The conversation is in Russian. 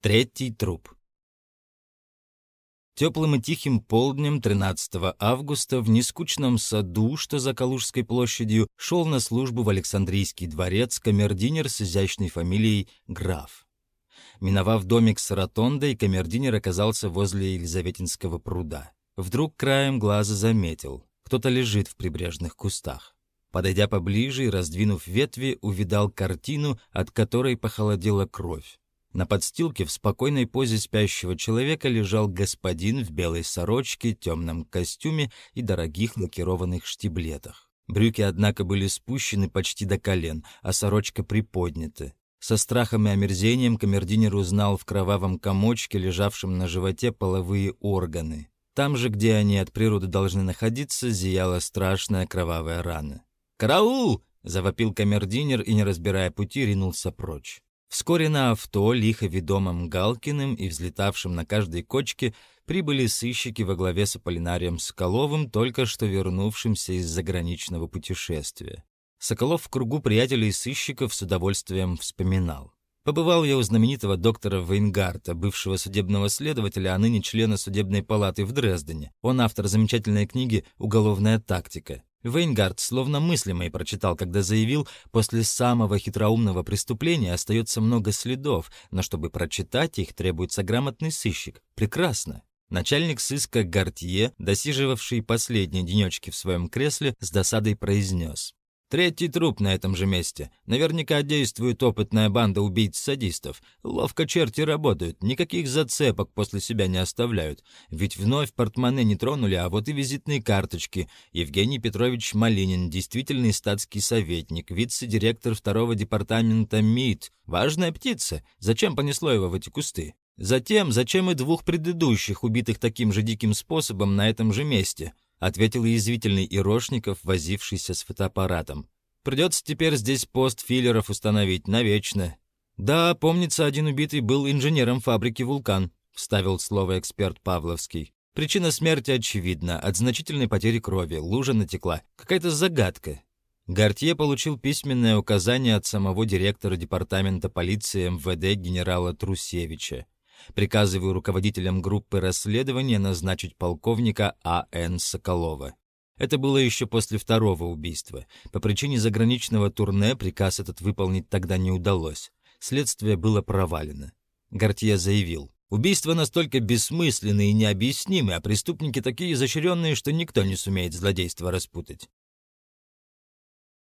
Третий труп. Теплым и тихим полднем 13 августа в нескучном саду, что за Калужской площадью, шел на службу в Александрийский дворец камердинер с изящной фамилией Граф. Миновав домик с ротондой, камердинер оказался возле Елизаветинского пруда. Вдруг краем глаза заметил, кто-то лежит в прибрежных кустах. Подойдя поближе и раздвинув ветви, увидал картину, от которой похолодела кровь. На подстилке в спокойной позе спящего человека лежал господин в белой сорочке, темном костюме и дорогих лакированных штиблетах. Брюки, однако, были спущены почти до колен, а сорочка приподнята. Со страхом и омерзением камердинер узнал в кровавом комочке, лежавшем на животе, половые органы. Там же, где они от природы должны находиться, зияла страшная кровавая рана. «Караул!» — завопил камердинер и, не разбирая пути, ринулся прочь. Вскоре на авто, лихо ведомым Галкиным и взлетавшим на каждой кочке, прибыли сыщики во главе с Аполлинарием Соколовым, только что вернувшимся из заграничного путешествия. Соколов в кругу приятелей сыщиков с удовольствием вспоминал. Побывал я у знаменитого доктора Вейнгарта, бывшего судебного следователя, а ныне члена судебной палаты в Дрездене. Он автор замечательной книги «Уголовная тактика». Вейнгард словно мысли мои прочитал, когда заявил, после самого хитроумного преступления остается много следов, но чтобы прочитать их, требуется грамотный сыщик. Прекрасно. Начальник сыска Гартье, досиживавший последние денечки в своем кресле, с досадой произнес. Третий труп на этом же месте. Наверняка действует опытная банда убийц-садистов. Ловко черти работают, никаких зацепок после себя не оставляют. Ведь вновь портмоне не тронули, а вот и визитные карточки. Евгений Петрович Малинин, действительный статский советник, вице-директор второго департамента МИД. Важная птица. Зачем понесло его в эти кусты? Затем, зачем и двух предыдущих, убитых таким же диким способом на этом же месте? — ответил язвительный Ирошников, возившийся с фотоаппаратом. «Придется теперь здесь пост филлеров установить навечно». «Да, помнится, один убитый был инженером фабрики «Вулкан», — вставил слово эксперт Павловский. «Причина смерти очевидна. От значительной потери крови. Лужа натекла. Какая-то загадка». Гортье получил письменное указание от самого директора департамента полиции МВД генерала Трусевича. Приказываю руководителям группы расследования назначить полковника А.Н. Соколова. Это было еще после второго убийства. По причине заграничного турне приказ этот выполнить тогда не удалось. Следствие было провалено. Гортье заявил, «Убийства настолько бессмысленны и необъяснимы, а преступники такие изощренные, что никто не сумеет злодейство распутать.